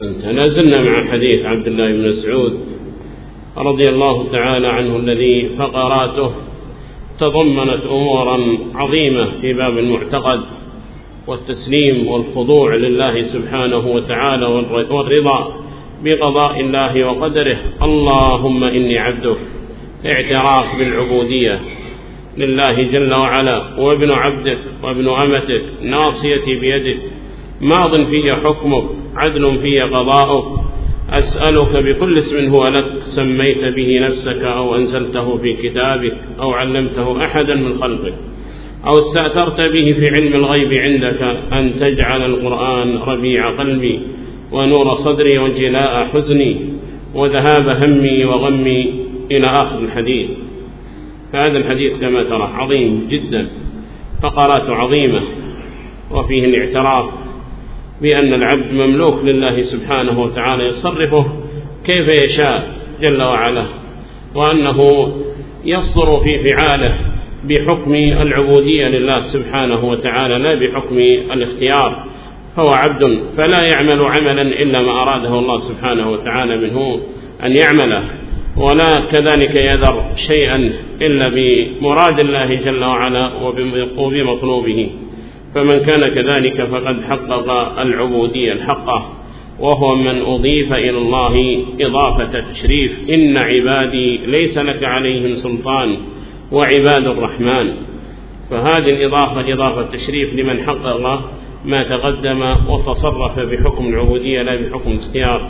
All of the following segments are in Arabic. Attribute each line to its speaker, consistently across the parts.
Speaker 1: تنازلنا مع حديث عبد الله بن مسعود رضي الله تعالى عنه الذي فقراته تضمنت أمورا عظيمة في باب المعتقد والتسليم والخضوع لله سبحانه وتعالى والرضا بقضاء الله وقدره. اللهم إني عبدك. اعتراف بالعبودية لله جل وعلا وابن عبدك وابن أمتك. ناصيتي بيدك. ماض في حكمك عدل في قضاؤك. أسألك بكل اسم هو لك سميت به نفسك أو أنزلته في كتابك أو علمته أحدا من خلقك. أو استأثرت به في علم الغيب عندك أن تجعل القرآن ربيع قلبي ونور صدري وجلاء حزني وذهاب همي وغمي إلى آخر الحديث. فهذا الحديث كما ترى عظيم جدا فقرات عظيمة وفيه الاعتراف بأن العبد مملوك لله سبحانه وتعالى يصرفه كيف يشاء جل وعلا وأنه يصدر في فعاله بحكم العبودية لله سبحانه وتعالى لا بحكم الاختيار. فهو عبد فلا يعمل عملا إلا ما أراده الله سبحانه وتعالى منه أن يعمله ولا كذلك يذر شيئا إلا بمراد الله جل وعلا وبمطلوبه. فمن كان كذلك فقد حقق العبودية الحقة وهو من أضيف إلى الله إضافة تشريف. إن عبادي ليس لك عليهم سلطان وعباد الرحمن. فهذه الإضافة إضافة تشريف لمن حقق ما تقدم وتصرف بحكم العبودية لا بحكم الاختيار.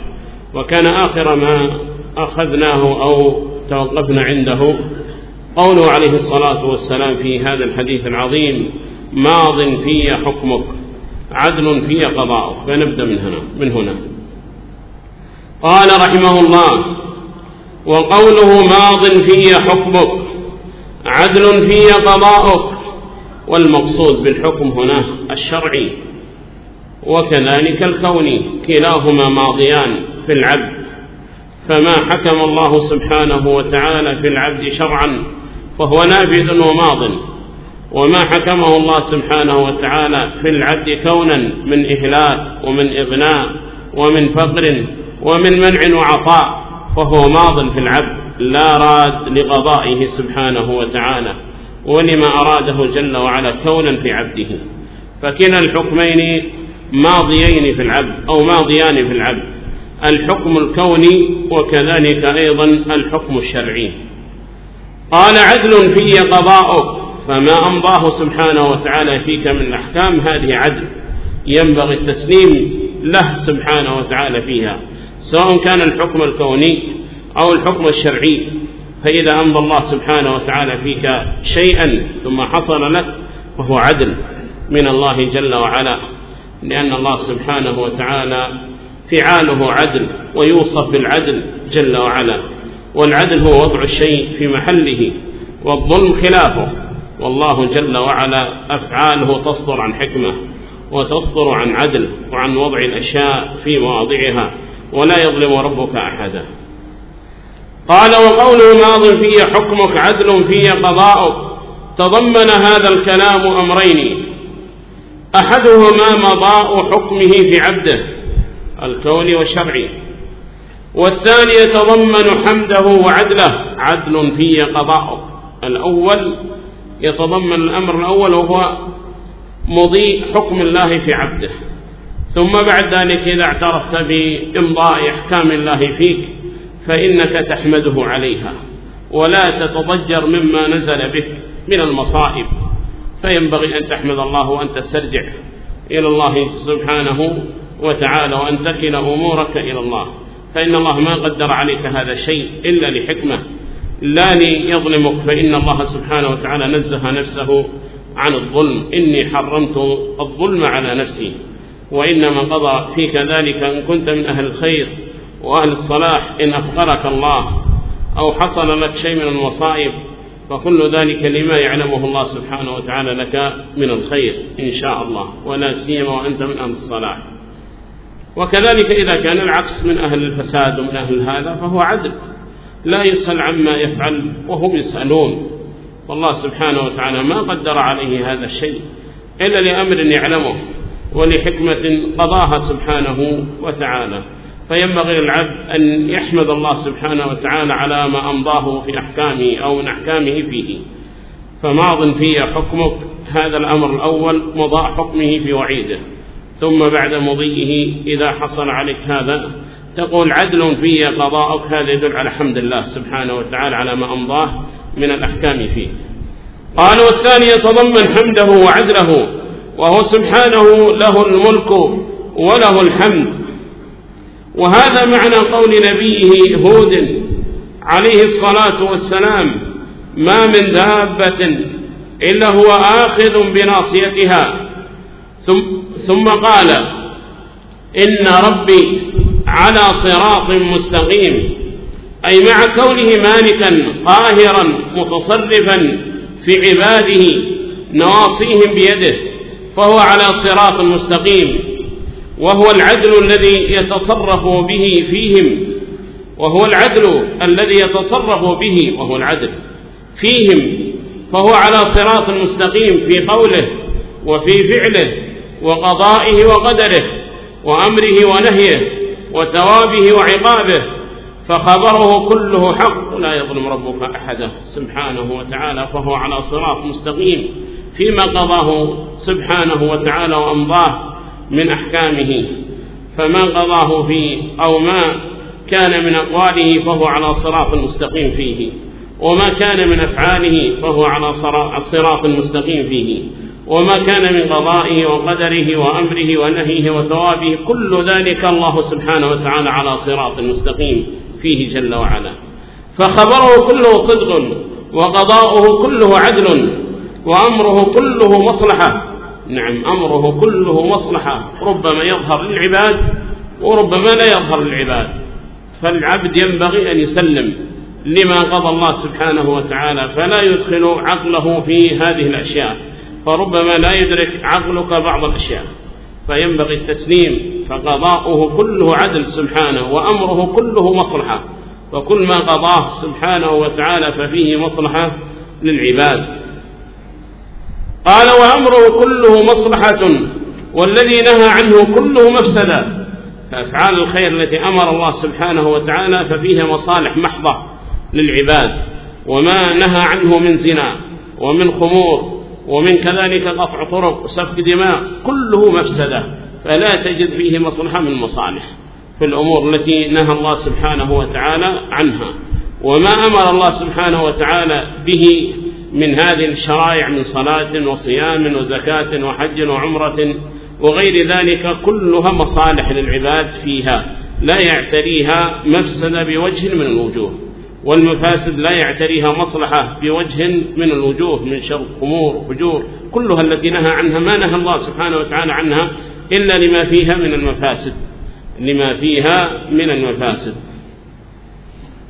Speaker 1: وكان آخر ما أخذناه أو توقفنا عنده قوله عليه الصلاة والسلام في هذا الحديث العظيم ماض في حكمك عدل في قضاءك فنبدأ من هنا من هنا. قال رحمه الله وقوله ماض في حكمك عدل في قضاءك والمقصود بالحكم هنا الشرعي. وكذلك الكوني كلاهما ماضيان في العبد. فما حكم الله سبحانه وتعالى في العبد شرعا فهو نافذ وماض. وما حكمه الله سبحانه وتعالى في العبد كونا من إهلاك ومن إغناء ومن فقر ومن منع وعطاء فهو ماض في العبد لا راد لقضائه سبحانه وتعالى ولما أراده جل وعلا كونا في عبده. فكلا الحكمين ماضيين في العبد أو ماضيان في العبد الحكم الكوني وكذلك أيضا الحكم الشرعي. قال عدل في قضاؤك فما أمضاه سبحانه وتعالى فيك من الأحكام هذه عدل. ينبغي التسليم له سبحانه وتعالى فيها سواء كان الحكم الكوني أو الحكم الشرعي. فإذا أمضى الله سبحانه وتعالى فيك شيئا ثم حصل لك فهو عدل من الله جل وعلا لأن الله سبحانه وتعالى فعاله عدل ويوصف بالعدل جل وعلا. والعدل هو وضع الشيء في محله والظلم خلافه. والله جل وعلا أفعاله تصدر عن حكمة وتصدر عن عدل وعن وضع الأشياء في مواضعها ولا يظلم ربك أحدا. قال وقوله ماض في حكمك عدل في قضاؤك. تضمن هذا الكلام أمرين. أحدهما مضاء حكمه في عبده الكون والشرعي والثاني يتضمن حمده وعدله عدل في قضاؤك. الأول يتضمن الأمر الأول وهو مضي حكم الله في عبده. ثم بعد ذلك إذا اعترفت بإمضاء أحكام الله فيك فإنك تحمده عليها ولا تتضجر مما نزل بك من المصائب. فينبغي أن تحمد الله وأن تسترجع إلى الله سبحانه وتعالى وأن تكل أمورك إلى الله. فإن الله ما قدر عليك هذا الشيء إلا لحكمة. لا ليظلمك فإن الله سبحانه وتعالى نزه نفسه عن الظلم. إني حرمت الظلم على نفسي وإنما قضى فيك ذلك إن كنت من أهل الخير وأهل الصلاح. إن أفقرك الله أو حصل لك شيء من المصائب فكل ذلك لما يعلمه الله سبحانه وتعالى لك من الخير إن شاء الله ولا سيما وأنت من أهل الصلاح. وكذلك إذا كان العكس من أهل الفساد ومن أهل هذا فهو عدل. لا يسأل عما يفعل وهم يسألون. والله سبحانه وتعالى ما قدر عليه هذا الشيء إلا لأمر يعلمه ولحكمة قضاها سبحانه وتعالى. فينبغي للعبد أن يحمد الله سبحانه وتعالى على ما أمضاه في أحكامه أو من أحكامه فيه. فماض في حكمك هذا الأمر الأول مضاء حكمه في وعيده. ثم بعد مضيه إذا حصل عليك هذا تقول عدل في قضاءك هذا يدل على حمد الله سبحانه وتعالى على ما أمضاه من الأحكام فيه. قال والثاني يتضمن حمده وعدله وهو سبحانه له الملك وله الحمد. وهذا معنى قول نبيه هود عليه الصلاة والسلام ما من دابة إلا هو آخذ بناصيتها. ثم, ثم قال إن ربي على صراط مستقيم. أي مع كونه مالكا قاهرا متصرفا في عباده نواصيهم بيده فهو على صراط مستقيم. وهو العدل الذي يتصرف به فيهم. وهو العدل الذي يتصرف به وهو العدل فيهم. فهو على صراط مستقيم في قوله وفي فعله وقضائه وقدره وأمره ونهيه. وثوابه وعقابه فخبره كله حق. لا يظلم ربك أحدا. سبحانه وتعالى فهو على صراط مستقيم. فيما قضاه سبحانه وتعالى وأمضاه من أحكامه. فما قضاه فيه أو ما كان من أقواله فهو على صراط مستقيم فيه. وما كان من أفعاله فهو على صراط مستقيم فيه. وما كان من قضائه وقدره وأمره ونهيه وثوابه كل ذلك الله سبحانه وتعالى على صراط مستقيم فيه جل وعلا. فخبره كله صدق وقضاؤه كله عدل وأمره كله مصلحة. نعم أمره كله مصلحة. ربما يظهر للعباد وربما لا يظهر للعباد. فالعبد ينبغي أن يسلم لما قضى الله سبحانه وتعالى فلا يدخل عقله في هذه الأشياء. فربما لا يدرك عقلك بعض الأشياء فينبغي التسليم فقضاؤه كله عدل سبحانه وأمره كله مصلحة وكل ما قضاه سبحانه وتعالى ففيه مصلحة للعباد. قال وأمره كله مصلحة والذي نهى عنه كله مفسدة. فأفعال الخير التي أمر الله سبحانه وتعالى ففيها مصالح محضة للعباد. وما نهى عنه من زنا ومن خمور ومن كذلك قطع طرق وسفك دماء كله مفسدة فلا تجد فيه مصلحة من مصالح في الأمور التي نهى الله سبحانه وتعالى عنها. وما أمر الله سبحانه وتعالى به من هذه الشرائع من صلاة وصيام وزكاة وحج وعمرة وغير ذلك كلها مصالح للعباد فيها لا يعتريها مفسد بوجه من الوجوه. والمفاسد لا يعتريها مصلحة بوجه من الوجوه من شر خمور وفجور كلها التي نهى عنها ما نهى الله سبحانه وتعالى عنها إلا لما فيها من المفاسد. لما فيها من المفاسد.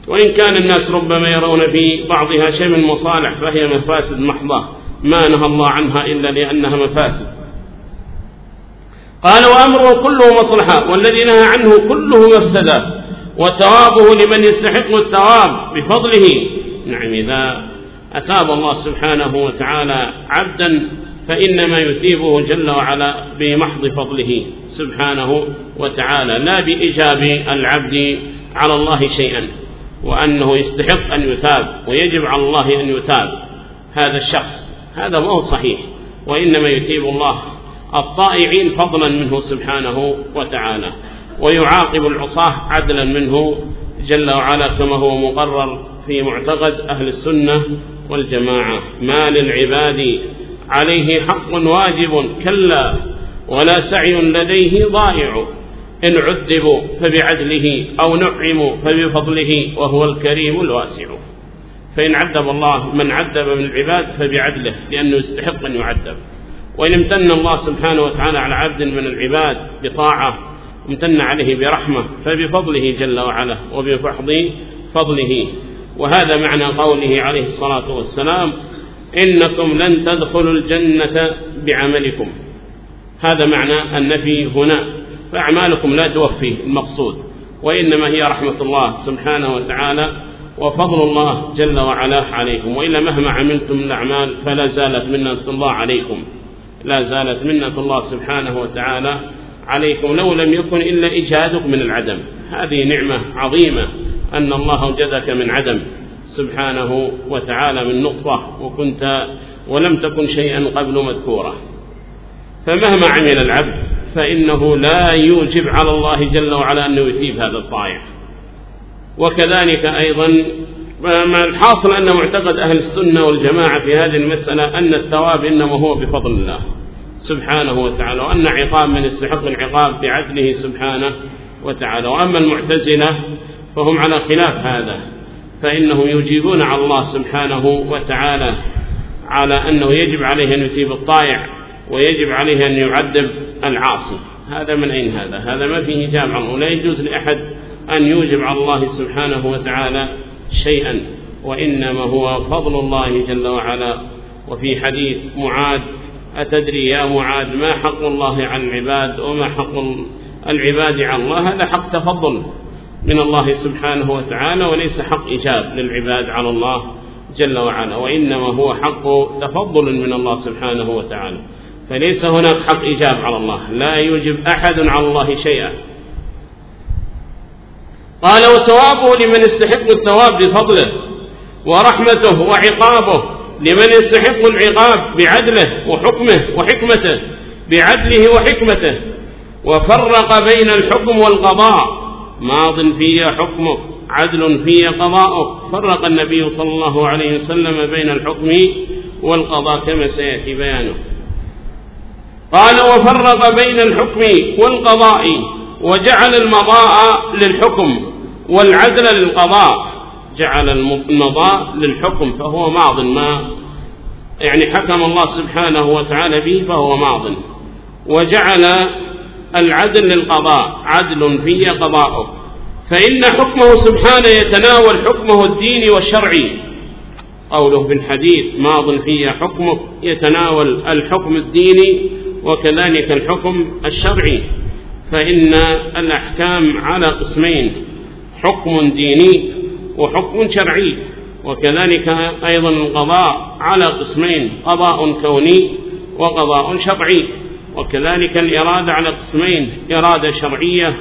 Speaker 1: وإن كان الناس ربما يرون في بعضها شيء من المصالح فهي مفاسد محضة. ما نهى الله عنها إلا لأنها مفاسد. قال وأمره كله مصلحة والذي نهى عنه كله مفسدة. وثوابه لمن يستحق الثواب بفضله. نعم إذا أثاب الله سبحانه وتعالى عبدا فإنما يثيبه جل وعلا بمحض فضله سبحانه وتعالى لا بإجاب العبد على الله شيئا وأنه يستحق أن يثاب ويجب على الله أن يثاب هذا الشخص. هذا ما هو صحيح وإنما يثيب الله الطائعين فضلا منه سبحانه وتعالى. ويعاقب العصاة عدلا منه جل وعلا كما هو مقرر في معتقد أهل السنة والجماعة. ما للعباد عليه حق واجب كلا ولا سعي لديه ضائع. إن عذبوا فبعدله أو نعموا فبفضله وهو الكريم الواسع. فإن عذب الله من عذب من العباد فبعدله لأنه يستحق أن يعذب. وإن امتن الله سبحانه وتعالى على عبد من العباد بطاعة امتن عليه برحمة فبفضله جل وعلا وبفحض فضله. وهذا معنى قوله عليه الصلاة والسلام إنكم لن تدخلوا الجنة بعملكم. هذا معنى النفي هنا. فأعمالكم لا توفي المقصود وإنما هي رحمة الله سبحانه وتعالى وفضل الله جل وعلا عليكم. وإلا مهما عملتم الأعمال فلا زالت منة الله عليكم. لا زالت منة الله سبحانه وتعالى عليكم لو لم يكن إلا إيجادك من العدم. هذه نعمة عظيمة أن الله أوجدك من عدم. سبحانه وتعالى من نقطة وكنت ولم تكن شيئا قبل مذكورا فمهما عمل العبد فإنه لا يوجب على الله جل وعلا أنه يثيب هذا الطائع. وكذلك أيضا ما الحاصل أن معتقد أهل السنة والجماعة في هذه المسألة أن الثواب إنما هو بفضل الله. سبحانه وتعالى وأن عقاب من يستحق العقاب بعدله سبحانه وتعالى. وأما المعتزلة فهم على خلاف هذا فإنهم يجيبون على الله سبحانه وتعالى على أنه يجب عليه أن يثيب الطائع ويجب عليه أن يعذب العاصي. هذا من أين هذا؟ هذا ما فيه جامع ولا يجوز لأحد أن يوجب على الله سبحانه وتعالى شيئا وإنما هو فضل الله جل وعلا. وفي حديث معاذ أتدري يا معاذ ما حق الله على العباد وما حق العباد على الله؟ هذا حق تفضل من الله سبحانه وتعالى وليس حق إيجاب للعباد على الله جل وعلا وإنما هو حق تفضل من الله سبحانه وتعالى. فليس هناك حق إيجاب على الله لا يوجب أحد على الله شيئا. قال وثوابه لمن يستحق الثواب بفضله ورحمته وعقابه لمن يستحق العقاب بعدله وحكمه وحكمته بعدله وحكمته. وفرق بين الحكم والقضاء. ماض في حكمه عدل في قضاءه فرق النبي صلى الله عليه وسلم بين الحكم والقضاء كما سيأتي بيانه. قال وفرق بين الحكم والقضاء وجعل المضاء للحكم والعدل للقضاء. جعل المضاء للحكم فهو ماض. ما يعني حكم الله سبحانه وتعالى به فهو ماض. وجعل العدل للقضاء عدل في قضاءه فإن حكمه سبحانه يتناول حكمه الديني والشرعي. قوله في الحديث ماض في حكمه يتناول الحكم الديني وكذلك الحكم الشرعي. فإن الأحكام على قسمين حكم ديني وحكم شرعي. وكذلك أيضا القضاء على قسمين قضاء كوني وقضاء شرعي. وكذلك الإرادة على قسمين إرادة شرعية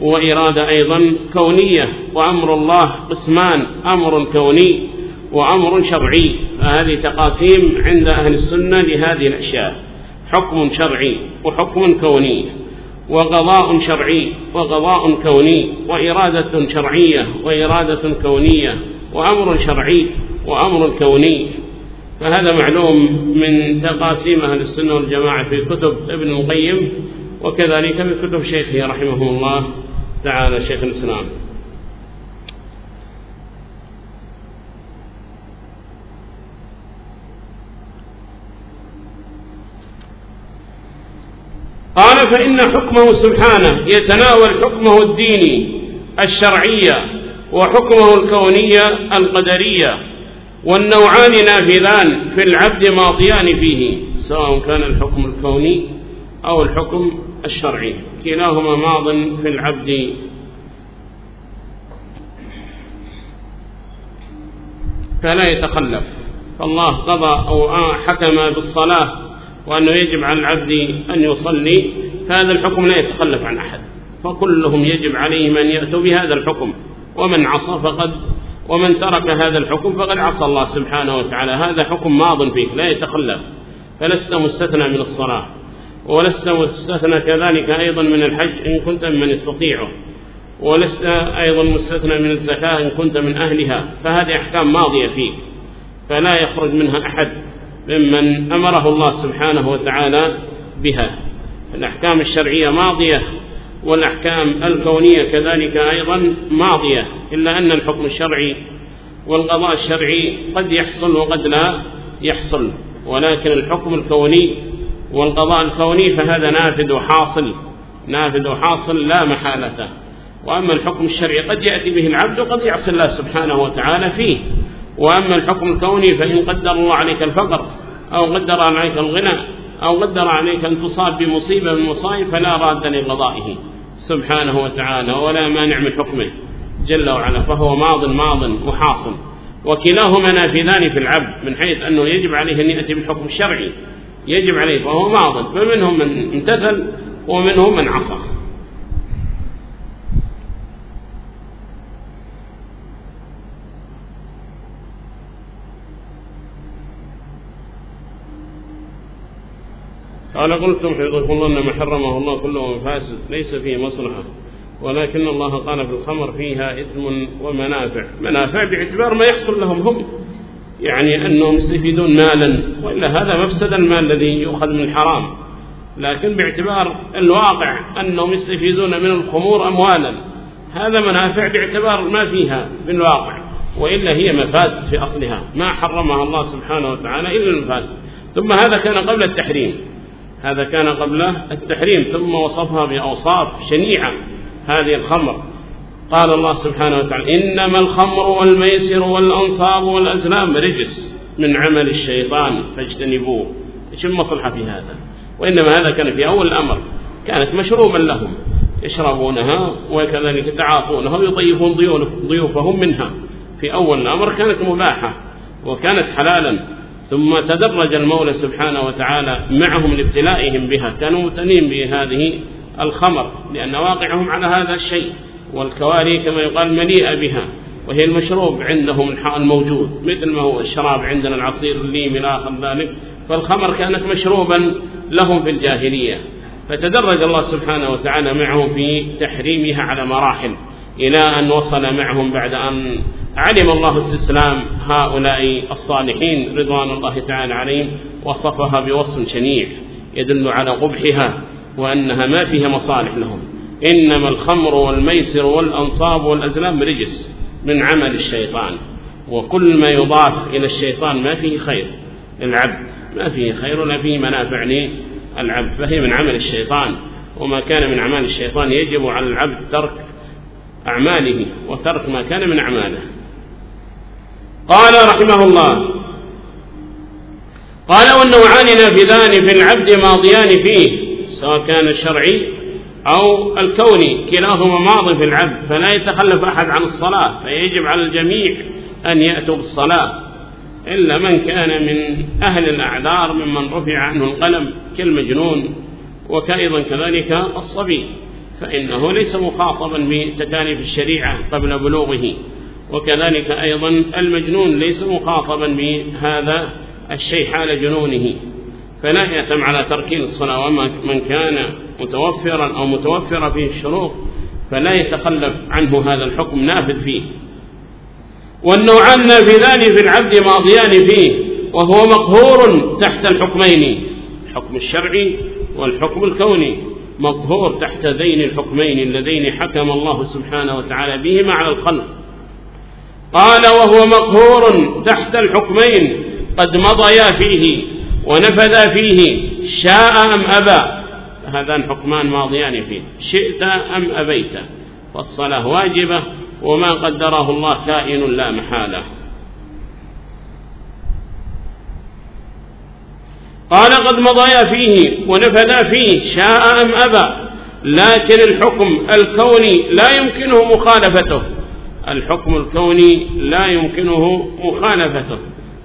Speaker 1: وإرادة أيضا كونية. وأمر الله قسمان أمر كوني وأمر شرعي. فهذه تقاسيم عند أهل السنة لهذه الأشياء. حكم شرعي وحكم كوني. وقضاء شرعي وقضاء كوني وإرادة شرعية وإرادة كونية وأمر شرعي وأمر كوني. فهذا معلوم من تقاسيم أهل السنة والجماعة في كتب ابن القيم وكذلك في كتب شيخه رحمه الله تعالى شيخ الإسلام. فإن حكمه سبحانه يتناول حكمه الديني الشرعية وحكمه الكونية القدرية والنوعان نافذان في العبد ماضيان فيه سواء كان الحكم الكوني أو الحكم الشرعي. كلاهما ماض في العبد. فلا يتخلف. فالله قضى أو حكم بالصلاة وأنه يجب على العبد أن يصلي فهذا الحكم لا يتخلف عن أحد. فكلهم يجب عليهم أن يأتوا بهذا الحكم. ومن عصى فقد ومن ترك هذا الحكم فقد عصى الله سبحانه وتعالى. هذا حكم ماض فيك لا يتخلف. فلست مستثنى من الصلاة. ولست مستثنى كذلك أيضا من الحج إن كنت من يستطيعه ولست أيضا مستثنى من الزكاة إن كنت من أهلها. فهذه أحكام ماضية فيك فلا يخرج منها أحد ممن أمره الله سبحانه وتعالى بها. الأحكام الشرعية ماضية والأحكام الكونية كذلك أيضا ماضية إلا أن الحكم الشرعي والقضاء الشرعي قد يحصل وقد لا يحصل ولكن الحكم الكوني والقضاء الكوني فهذا نافذ وحاصل نافذ وحاصل لا محالة. وأما الحكم الشرعي قد يأتي به العبد وقد يعصي الله سبحانه وتعالى فيه. وأما الحكم الكوني فإن قدر الله عليك الفقر أو قدر عليك الغنى أو قدر عليك أن تصاب بمصيبة من المصائب فلا راد لقضائه. سبحانه وتعالى ولا مانع من حكمه. جل وعلا فهو ماض ماض وحاصل وكلاهما نافذان في العبد من حيث أنه يجب عليه أن يأتي بالحكم الشرعي يجب عليه فهو ماض. فمنهم من امتثل ومنهم من عصى. قال قلتم حفظكم ما حرمه الله كله فاسد ليس فيه مصلحة. ولكن الله قال في الخمر فيها إثم ومنافع. منافع باعتبار ما يحصل لهم هم. يعني أنهم يستفيدون مالا وإلا هذا مفسد المال الذي يؤخذ من الحرام. لكن باعتبار الواقع أنهم يستفيدون من الخمور أموالا. هذا منافع باعتبار ما فيها بالواقع وإلا هي مفاسد في أصلها. ما حرمها الله سبحانه وتعالى إلا المفاسد. ثم هذا كان قبل التحريم. هذا كان قبل التحريم ثم وصفها بأوصاف شنيعة هذه الخمر. قال الله سبحانه وتعالى إنما الخمر والميسر والأنصاب والأزلام رجس من عمل الشيطان فاجتنبوه. إيش المصلحة في هذا؟ وإنما هذا كان في أول الأمر. كانت مشروبا لهم يشربونها وكذلك يتعاطونها ويضيفون ضيوفهم منها. في أول الأمر كانت مباحة وكانت حلالا. ثم تدرج المولى سبحانه وتعالى معهم لابتلائهم بها. كانوا متنين بهذه الخمر لأن واقعهم على هذا الشيء والكواري كما يقال مليئة بها وهي المشروب عندهم الموجود مثل ما هو الشراب عندنا العصير الليم إلى آخر ذلك. فالخمر كانت مشروبا لهم في الجاهلية. فتدرج الله سبحانه وتعالى معهم في تحريمها على مراحل إلى أن وصل معهم بعد أن علم الله استسلام هؤلاء الصالحين رضوان الله تعالى عليهم وصفها بوصف شنيع يدل على قبحها وأنها ما فيها مصالح لهم. إنما الخمر والميسر والأنصاب والأزلام رجس من عمل الشيطان وكل ما يضاف إلى الشيطان ما فيه خير العبد ما فيه خير ولا فيه منافع للعبد فهي من عمل الشيطان. وما كان من أعمال الشيطان يجب على العبد ترك أعماله وترك ما كان من أعماله. قال رحمه الله. قال والنوعان نافذان في العبد ماضيان فيه سواء كان الشرعي أو الكوني كلاهما ماض في العبد فلا يتخلف أحد عن الصلاة فيجب على الجميع أن يأتوا بالصلاة إلا من كان من أهل الأعذار ممن رفع عنه القلم كالمجنون وكأيضا كذلك الصبي فإنه ليس مخاطبا بتكاليف الشريعة قبل بلوغه. وكذلك أيضا المجنون ليس مخاطبا بهذا الشيء حال جنونه. فلا يأتم على تركين الصلاة وما من كان متوفرا أو متوفر فيه الشروط فلا يتخلف عنه هذا الحكم نافذ فيه. والنوعان نافذان في العبد ماضيان فيه وهو مقهور تحت الحكمين الحكم الشرعي والحكم الكوني. مقهور تحت ذين الحكمين اللذين حكم الله سبحانه وتعالى بهما على الخلق. قال وهو مقهور تحت الحكمين قد مضيا فيه ونفذ فيه شاء أم أبى. هذان حكمان ماضيان فيه شئت أم أبيت. فالصلاة واجبة وما قدره الله كائن لا محالة. قال قد مضيا فيه ونفذا فيه شاء أم أبى. لكن الحكم الكوني لا يمكنه مخالفته. الحكم الكوني لا يمكنه مخالفته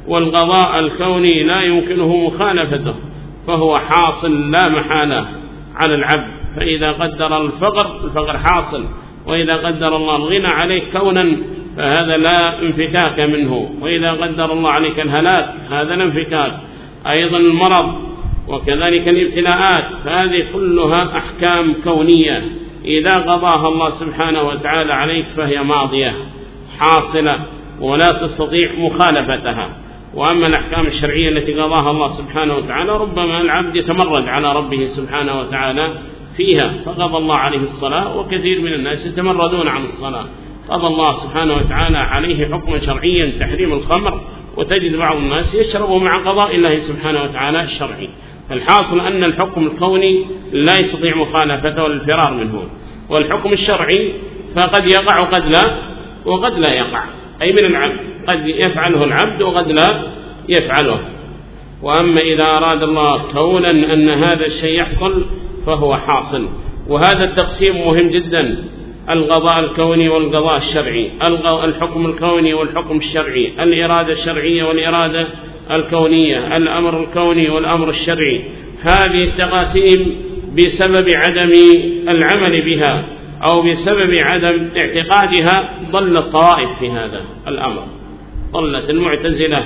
Speaker 1: والقضاء الكوني لا يمكنه مخالفته فهو حاصل لا محالة على العبد. فإذا قدر الفقر الفقر حاصل وإذا قدر الله الغنى عليك كونا فهذا لا انفكاك منه. وإذا قدر الله عليك الهلاك هذا لا انفكاك. أيضا المرض وكذلك الابتلاءات فهذه كلها أحكام كونية. إذا قضاها الله سبحانه وتعالى عليك فهي ماضية حاصلة ولا تستطيع مخالفتها. وأما الأحكام الشرعية التي قضاها الله سبحانه وتعالى ربما العبد يتمرد على ربه سبحانه وتعالى فيها. فقضى الله عليه الصلاة وكثير من الناس يتمردون عن الصلاة. قضى الله سبحانه وتعالى عليه حكما شرعيا تحريم الخمر وتجد بعض الناس يشرب مع قضاء الله سبحانه وتعالى الشرعي. فالحاصل أن الحكم الكوني لا يستطيع مخالفته والفرار منه. والحكم الشرعي فقد يقع وقد لا وقد لا يقع. أي من العبد؟ قد يفعله العبد وقد لا يفعله. وأما إذا أراد الله كونا أن هذا الشيء يحصل فهو حاصل. وهذا التقسيم مهم جدا. القضاء الكوني والقضاء الشرعي. الحكم الكوني والحكم الشرعي. الإرادة الشرعية والإرادة الكونية. الأمر الكوني والأمر الشرعي. هذه التقاسيم بسبب عدم العمل بها أو بسبب عدم اعتقادها ضل الطوائف في هذا الأمر. ضلت المعتزلة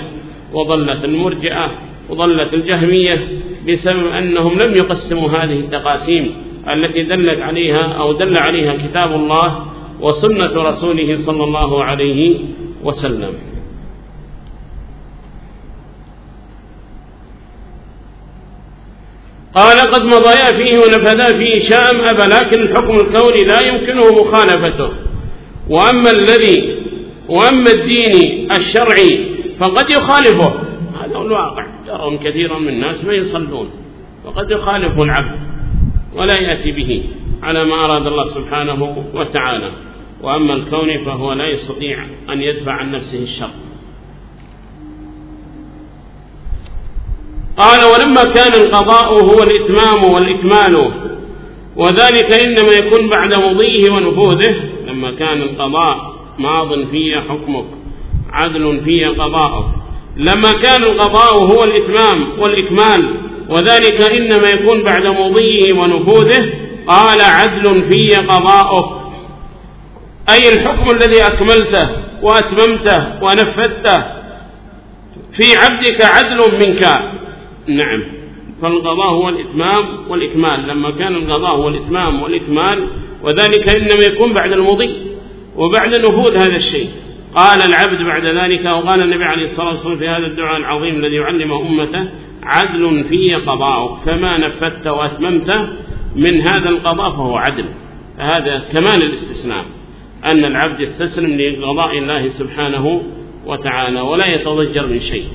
Speaker 1: وضلت المرجئة وضلت الجهمية بسبب أنهم لم يقسموا هذه التقاسيم التي دلت عليها أو دل عليها كتاب الله وسنة رسوله صلى الله عليه وسلم. قال قد مضيا فيه ونفذا فيه شام أبا لكن الحكم الكوني لا يمكنه مخالفته. وأما الذي وأما الدين الشرعي فقد يخالفه. هذا هو الواقع. يرون كثيرا من الناس ما يصلون. وقد يخالف العبد ولا يأتي به على ما أراد الله سبحانه وتعالى. وأما الكون فهو لا يستطيع أن يدفع عن نفسه الشر. قال ولما كان القضاء هو الإتمام والإكمال. وذلك إنما يكون بعد مضيه ونفوذه. لما كان القضاء ماض فيه حكمك عدل فيه قضاءه لما كان القضاء هو الإتمام والإكمال وذلك إنما يكون بعد مضيه ونفوذه. قال عدل فيه قضاؤه أي الحكم الذي أكملته وأتممته ونفذته. في عبدك عدل منك. نعم. فالقضاء هو الإتمام والإكمال. لما كان القضاء هو الإتمام والإكمال وذلك إنما يكون بعد المضي وبعد نفوذ هذا الشيء. قال العبد بعد ذلك وقال النبي عليه الصلاة والسلام في هذا الدعاء العظيم الذي يعلم أمته عدل في قضاءك فما نفذت وأتممته من هذا القضاء فهو عدل. هذا كمال الاستسلام أن العبد يستسلم لقضاء الله سبحانه وتعالى ولا يتضجر من شيء.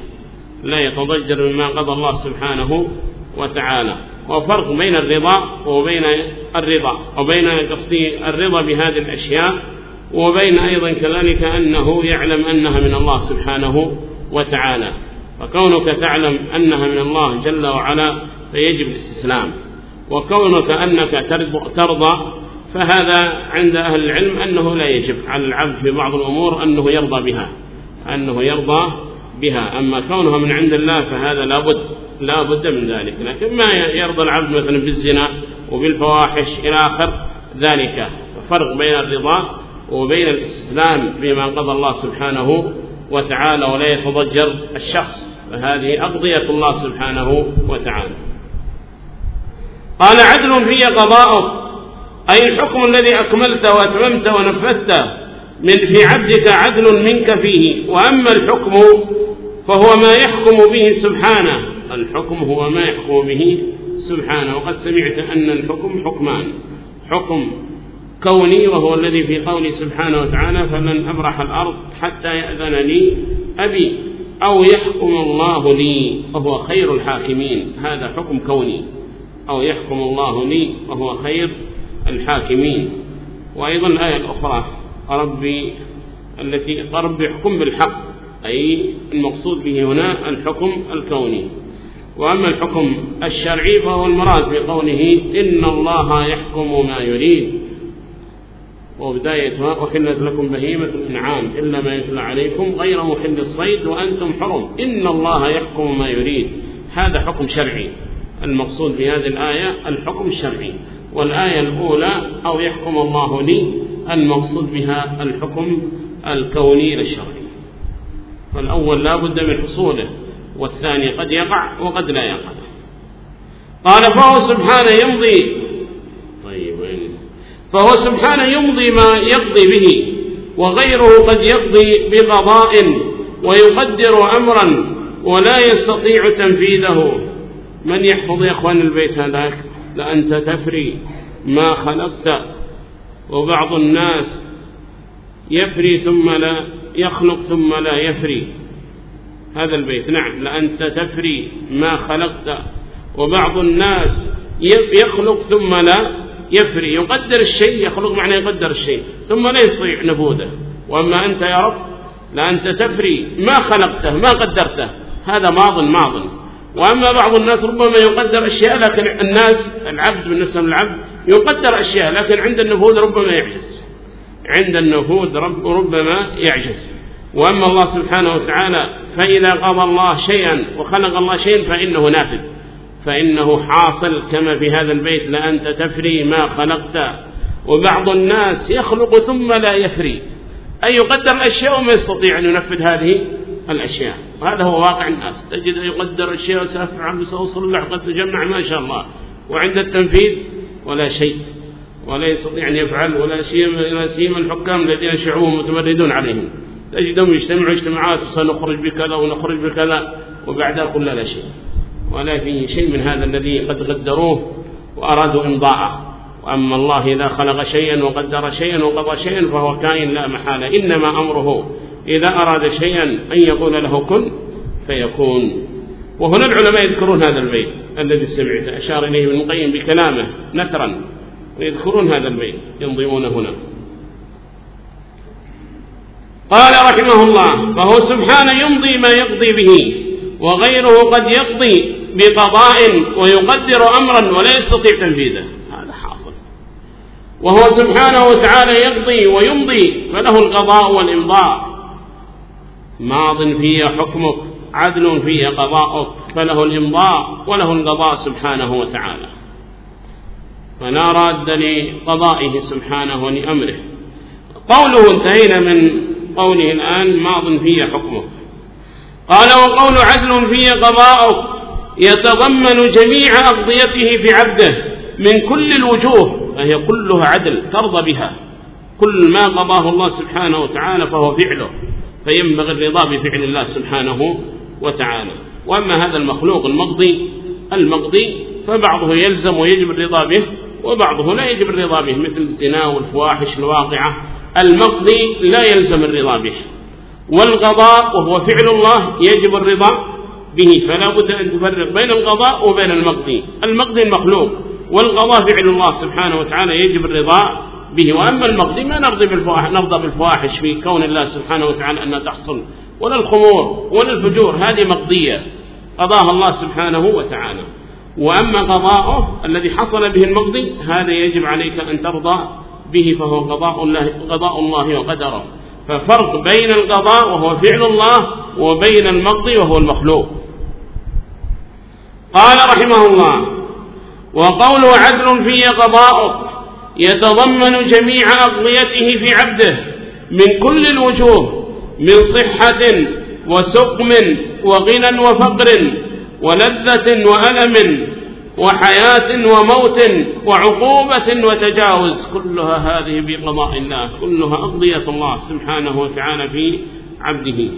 Speaker 1: لا يتضجر مما قضى الله سبحانه وتعالى. وفرق بين الرضا وبين الرضا وبين قصدي الرضا بهذه الأشياء وبين أيضا كذلك أنه يعلم أنها من الله سبحانه وتعالى. فكونك تعلم أنها من الله جل وعلا فيجب الاستسلام. وكونك أنك ترضى فهذا عند أهل العلم أنه لا يجب. على العبد في بعض الأمور أنه يرضى بها أنه يرضى بها. أما كونها من عند الله فهذا لابد لا بد من ذلك. لكن ما يرضى العبد مثلا بالزنا وبالفواحش إلى آخر ذلك. فرق بين الرضا وبين الاستسلام بما قضى الله سبحانه وتعالى ولا يتضجر الشخص. فهذه أقضية الله سبحانه وتعالى. قال عدل في قضاءه أي الحكم الذي أكملت وأتممت ونفذت من في عبدك عدل منك فيه. وأما الحكم فهو ما يحكم به سبحانه. الحكم هو ما يحكم به سبحانه. وقد سمعت أن الحكم حكمان. حكم كوني وهو الذي في قوله سبحانه وتعالى فلن أبرح الأرض حتى يأذن لي أبي أو يحكم الله لي وهو خير الحاكمين. هذا حكم كوني. أو يحكم الله لي وهو خير الحاكمين. وأيضا الآية الأخرى ربي التي ربي يحكم بالحق. أي المقصود به هنا الحكم الكوني. وأما الحكم الشرعي فهو المراد في قوله إن الله يحكم ما يريد. وبدايتها أحلت لكم بهيمة الإنعام إلا ما يتلى عليكم غير محل الصيد وأنتم حرم. إن الله يحكم ما يريد. هذا حكم شرعي. المقصود في هذه الآية الحكم الشرعي. والآية الأولى أو يحكم الله لي المقصود بها الحكم الكوني للشرعي فالأول لا بد من حصوله والثاني قد يقع وقد لا يقع. قال فهو سبحانه يمضي. طيب وين؟ فهو سبحانه يمضي ما يقضي به وغيره قد يقضي بقضاء ويقدر أمرا ولا يستطيع تنفيذه. من يحفظ يا أخوان البيت هذاك؟ لأنت تفري ما خلقت. وبعض الناس يفري ثم لا يخلق ثم لا يفري. هذا البيت نعم لأنت تفري ما خلقت. وبعض الناس يخلق ثم لا يفري. يقدر الشيء يخلق معنى يقدر الشيء ثم لا يستطيع نفوذه. وأما أنت يا رب لأنت تفري ما خلقته ما قدرته. هذا ماض ماض. وأما بعض الناس ربما يقدر أشياء لكن الناس العبد بالنسبة للعبد يقدر أشياء لكن عند النفوذ ربما يعجز عند النفوذ رب ربما يعجز. وأما الله سبحانه وتعالى فإذا قضى الله شيئا وخلق الله شيئا فإنه نافذ. فإنه حاصل كما في هذا البيت لأنت تفري ما خلقت. وبعض الناس يخلق ثم لا يفري. أي يقدر أشياء وما يستطيع أن ينفذ هذه الأشياء. وهذا هو واقع الناس. تجد يقدر الشيء وسأفعل وسأصلح قد تجمع ما شاء الله. وعند التنفيذ ولا شيء. ولا يستطيع أن يفعل ولا سيما الحكام الذين شعوهم متمردون عليهم. تجدهم يجتمعوا اجتماعات سنخرج بكذا ونخرج بكذا وبعدها قل لا شيء. ولا في شيء من هذا الذي قد قدروه وأرادوا إمضاءه. وأما الله إذا خلق شيئا وقدر شيئا وقضى شيئا فهو كائن لا محالة. إنما أمره إذا أراد شيئا أن يقول له كن فيكون. وهنا العلماء يذكرون هذا البيت الذي سمعت أشار إليه ابن القيم بكلامه نثرا. ويذكرون هذا البيت ينظمون هنا. قال رحمه الله فهو سبحانه يمضي ما يقضي به وغيره قد يقضي بقضاء ويقدر أمرا ولا يستطيع تنفيذه. هذا حاصل. وهو سبحانه وتعالى يقضي ويمضي فله القضاء والإمضاء. ماض في حكمك عدل في قضاءك فله الإمضاء وله القضاء سبحانه وتعالى. فلا راد لقضائه سبحانه ولأمره قوله انتهينا من قوله الآن ماض في حكمه. قال وقول عدل في قضاءك يتضمن جميع أقضيته في عبده من كل الوجوه فهي كلها عدل ترضى بها. كل ما قضاه الله سبحانه وتعالى فهو فعله. فينبغي الرضا بفعل الله سبحانه وتعالى. وأما هذا المخلوق المقضي المقضي فبعضه يلزم ويجب الرضا به وبعضه لا يجب الرضا به مثل الزنا والفواحش الواقعة. المقضي لا يلزم الرضا به. والقضاء وهو فعل الله يجب الرضا به فلا بد أن تفرق بين القضاء وبين المقضي. المقضي المخلوق والقضاء فعل الله سبحانه وتعالى يجب الرضا به. وأما المقضي ما نرضي بالفواحش, نرضى بالفواحش في كون الله سبحانه وتعالى أنها تحصل. ولا الخمور ولا الفجور هذه مقضية. قضاها الله سبحانه وتعالى. وأما قضاؤه الذي حصل به المقضي هذا يجب عليك أن ترضى به فهو قضاء الله, قضاء الله وقدره. ففرق بين القضاء وهو فعل الله وبين المقضي وهو المخلوق. قال رحمه الله وقول عدل في قضاء يتضمن جميع أقضيته في عبده من كل الوجوه من صحة وسقم وغنى وفقر. ولذة وألم وحياة وموت وعقوبة وتجاوز كلها هذه بقضاء الله كلها أقضية الله سبحانه وتعالى في عبده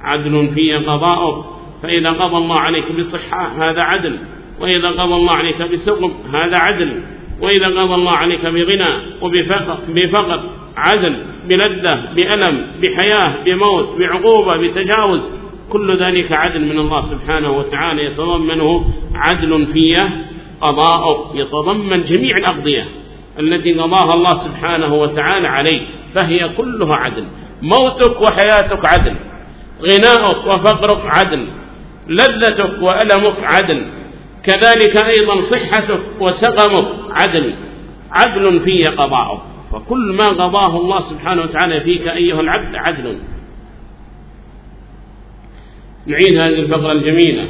Speaker 1: عدل في قضاءه فإذا قضى الله عليك بصحة هذا عدل وإذا قضى الله عليك بسقم هذا عدل وإذا قضى الله عليك بغنى وبفقر بفقر عدل بلذة بألم بحياة بموت بعقوبة بتجاوز. كل ذلك عدل من الله سبحانه وتعالى يتضمنه عدل فيه قضاء يتضمن جميع الأقضية التي قضاها الله سبحانه وتعالى عليه فهي كلها عدل. موتك وحياتك عدل غناؤك وفقرك عدل لذتك وألمك عدل كذلك أيضا صحتك وسقمك عدل. عدل فيه قضاءك فكل ما قضاه الله سبحانه وتعالى فيك أيها العبد عدل. نعيد هذه الفقرة الجميلة.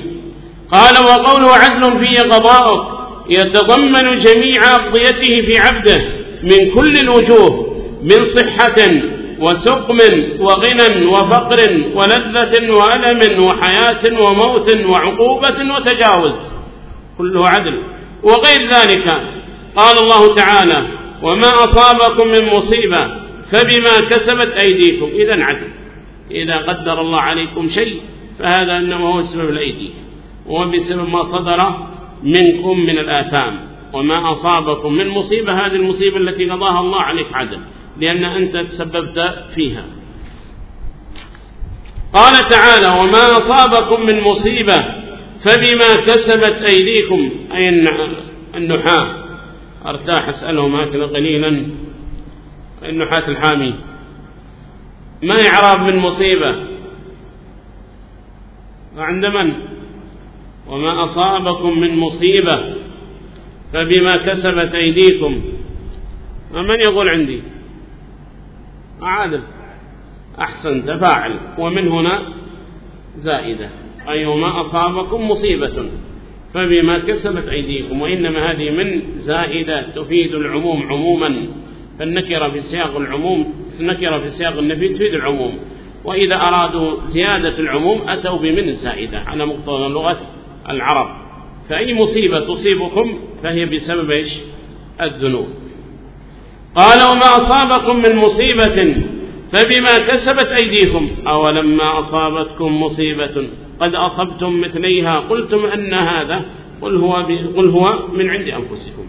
Speaker 1: قال وقوله عدل في قضاءه يتضمن جميع أقضيته في عبده من كل الوجوه من صحة وسقم وغنى وفقر ولذة وألم وحياة وموت وعقوبة وتجاوز. كله عدل. وغير ذلك قال الله تعالى وما أصابكم من مصيبة فبما كسبت أيديكم. إذا عدل. إذا قدر الله عليكم شيء فهذا إنما هو سبب الأيدي وبسبب ما صدر منكم من الآثام وما أصابكم من مصيبة هذه المصيبة التي قضاها الله عليك عدل لأن أنت تسببت فيها. قال تعالى وما أصابكم من مصيبة فبما كسبت أيديكم أي النحاة. أرتاح أسألهم هكذا قليلا. النحاة الحامي ما يعرف من مصيبة وعند من؟ وما أصابكم من مصيبة فبما كسبت أيديكم. ومن يقول عندي؟ عادل. أحسن تفاعل ومن هنا زائدة. أي وما أصابكم مصيبة فبما كسبت أيديكم. وإنما هذه من زائدة تفيد العموم عموما. فالنكرة في سياق العموم النكرة في سياق النفي تفيد العموم. وإذا أرادوا زيادة العموم أتوا بمن زائدة. على مقتضى لغة العرب. فأي مصيبة تصيبكم فهي بسبب إيش؟ الذنوب. قال وما أصابكم من مصيبة فبما كسبت أيديكم. أولما أصابتكم مصيبة قد أصبتم مثليها. قلتم أن هذا قل هو, قل هو من عند أنفسكم.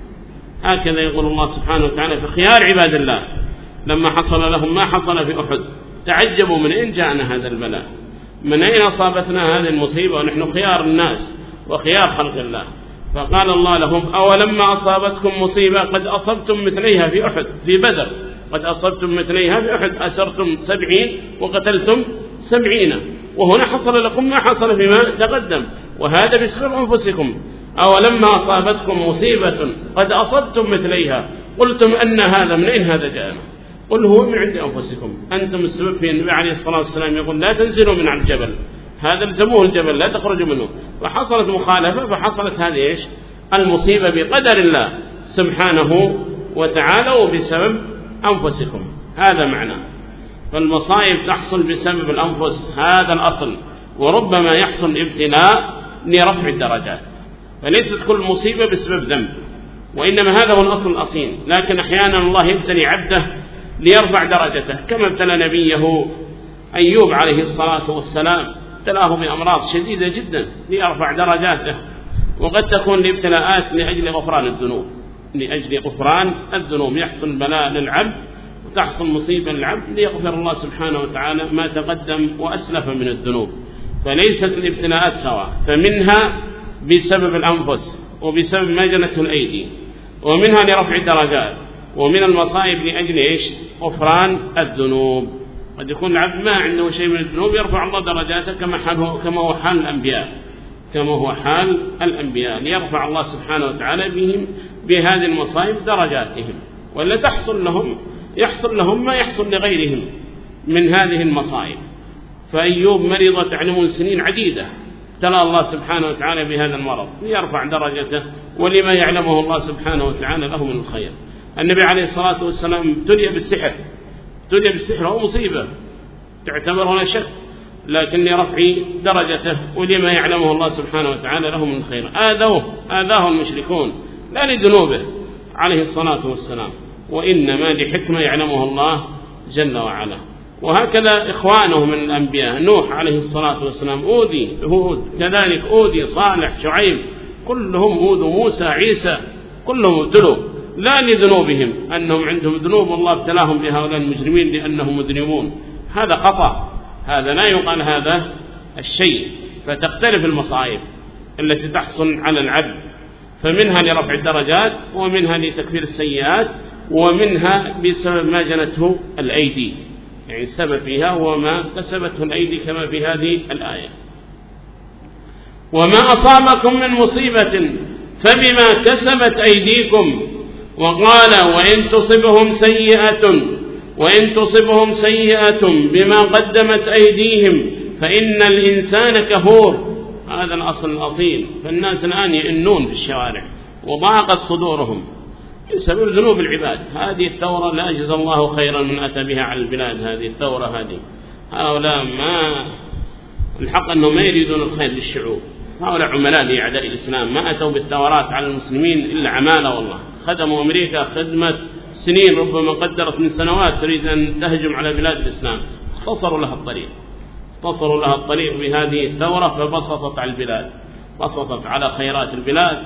Speaker 1: هكذا يقول الله سبحانه وتعالى في خيار عباد الله. لما حصل لهم ما حصل في أحد. تعجبوا من أين جاءنا هذا البلاء. من أين أصابتنا هذه المصيبة؟ ونحن خيار الناس وخيار خلق الله. فقال الله لهم أولما أصابتكم مصيبة قد أصبتم مثليها في أحد في بدر. قد أصبتم مثليها في أحد أسرتم سبعين وقتلتم سبعين. وهنا حصل لكم ما حصل فيما تقدم. وهذا بسبب أنفسكم. أولما أصابتكم مصيبة قد أصبتم مثليها. قلتم أن هذا من أين هذا جاءنا؟ قل هو من عند أنفسكم. أنتم السبب في النبي عليه الصلاة والسلام يقول لا تنزلوا من على الجبل. هذا الزموه الجبل لا تخرجوا منه. فحصلت مخالفة فحصلت هذه إيش؟ المصيبة بقدر الله سبحانه وتعالى وبسبب أنفسكم. هذا معنى. فالمصائب تحصل بسبب الأنفس. هذا الأصل. وربما يحصل ابتلاء لرفع الدرجات. فليست كل مصيبة بسبب ذنب. وإنما هذا هو الأصل الأصيل. لكن أحيانا الله يبتلي عبده ليرفع درجته. كما ابتلى نبيه أيوب عليه الصلاة والسلام. ابتلاه بأمراض شديدة جدا ليرفع درجاته. وقد تكون الابتلاءات لأجل غفران الذنوب. لأجل غفران الذنوب. يحصل بلاء للعبد وتحصل مصيبة للعبد ليغفر الله سبحانه وتعالى ما تقدم وأسلف من الذنوب. فليست الابتلاءات سواء. فمنها بسبب الأنفس وبسبب ما جنته الأيدي. ومنها لرفع الدرجات. ومن المصائب لأجل إيش؟ غفران الذنوب. قد يكون العبد ما عنده شيء من الذنوب يرفع الله درجاته كما, كما هو حال الأنبياء. كما هو حال الأنبياء. ليرفع الله سبحانه وتعالى بهم بهذه المصائب درجاتهم. ولا تحصل لهم يحصل لهم ما يحصل لغيرهم من هذه المصائب. فأيوب مرض تعلمون سنين عديدة ابتلى الله سبحانه وتعالى بهذا المرض. ليرفع درجته ولما يعلمه الله سبحانه وتعالى له من الخير. النبي عليه الصلاة والسلام ابتلي بالسحر ابتلي بالسحر هو مصيبة تعتبر هنا شك لكن لرفع درجته ولما يعلمه الله سبحانه وتعالى له من الخير آذوه آذاه المشركون لا لذنوبه عليه الصلاة والسلام. وإنما لحكمة يعلمه الله جل وعلا. وهكذا إخوانه من الأنبياء نوح عليه الصلاة والسلام أودي هود كذلك أودي صالح شعيب كلهم أودوا موسى عيسى كلهم ابتلوا. لا لذنوبهم أنهم عندهم ذنوب والله ابتلاهم بهؤلاء المجرمين لأنهم مجرمون. هذا خطأ هذا لا يقال هذا الشيء. فتختلف المصائب التي تحصل على العبد فمنها لرفع الدرجات ومنها لتكفير السيئات ومنها بسبب ما جنته الأيدي. يعني السبب فيها هو ما كسبته الأيدي كما في هذه الآية. وما أصابكم من مصيبة فبما كسبت أيديكم وقال وإن تصبهم سيئة وإن تصبهم سيئة بما قدمت أيديهم فإن الإنسان كفور هذا الأصل الأصيل. فالناس الآن يئنون في الشوارع وضاقت صدورهم. بسبب ذنوب العباد. هذه الثورة لا أجزى الله خيرا من أتى بها على البلاد هذه الثورة هذه. هؤلاء ما الحق أنهم ما يريدون الخير للشعوب. هؤلاء عملاء لأعداء الإسلام ما أتوا بالثورات على المسلمين إلا عمالة والله. خدموا أمريكا خدمة سنين ربما قدرت من سنوات تريد أن تهجم على بلاد الإسلام. اختصروا لها الطريق. اختصروا لها الطريق بهذه الثورة فبسطت على البلاد. بسطت على خيرات البلاد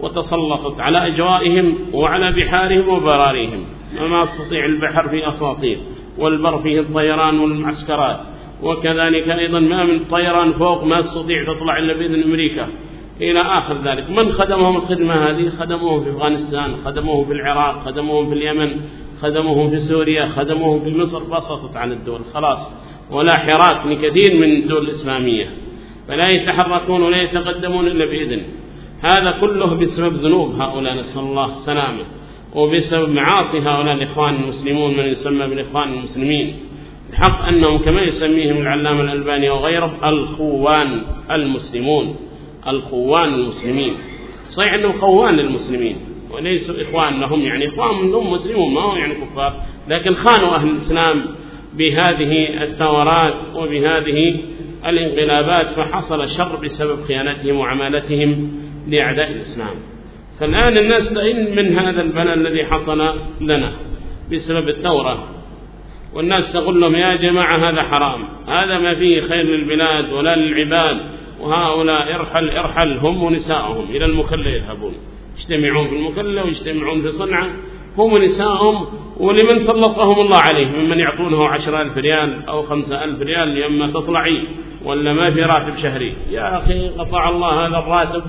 Speaker 1: وتسلطت على أجوائهم وعلى بحارهم وبراريهم. وما تستطيع البحر في أساطير والبر فيه الطيران والمعسكرات. وكذلك أيضا ما من طيران فوق ما تستطيع تطلع إلا بإذن أمريكا. إلى آخر ذلك. من خدمهم الخدمة هذه؟ خدموهم في أفغانستان خدموهم في العراق خدموهم في اليمن خدموهم في سوريا خدموهم في مصر بسطت عن الدول. خلاص. ولا حراك لكثير من الدول الإسلامية. فلا يتحركون ولا يتقدمون إلا بإذن. هذا كله بسبب ذنوب هؤلاء. نسأل الله السلامة. وبسبب معاصي هؤلاء الإخوان المسلمون من يسمى بالإخوان المسلمين. الحق أنهم كما يسميهم العلامة الألباني وغيره الخوان المسلمون. الخوان المسلمين. صحيح أنه خوان للمسلمين وليسوا إخوان لهم يعني إخوان هم مسلمون ما هم يعني كفار لكن خانوا أهل الإسلام بهذه الثورات وبهذه الانقلابات فحصل الشر بسبب خيانتهم وعمالتهم لأعداء الإسلام. فالآن الناس تئن من هذا البلاء الذي حصل لنا بسبب الثورة والناس تقول لهم يا جماعة هذا حرام هذا ما فيه خير للبلاد ولا للعباد وهؤلاء ارحل ارحل هم ونساءهم إلى المكلا يذهبون. يجتمعون في المكلا ويجتمعون في صنعاء هم ونساءهم ولمن سلطهم الله عليه ممن يعطونه عشر ألف ريال أو خمسة ألف ريال لما تطلعي. ولا ما في راتب شهري. يا أخي قطع الله هذا الراتب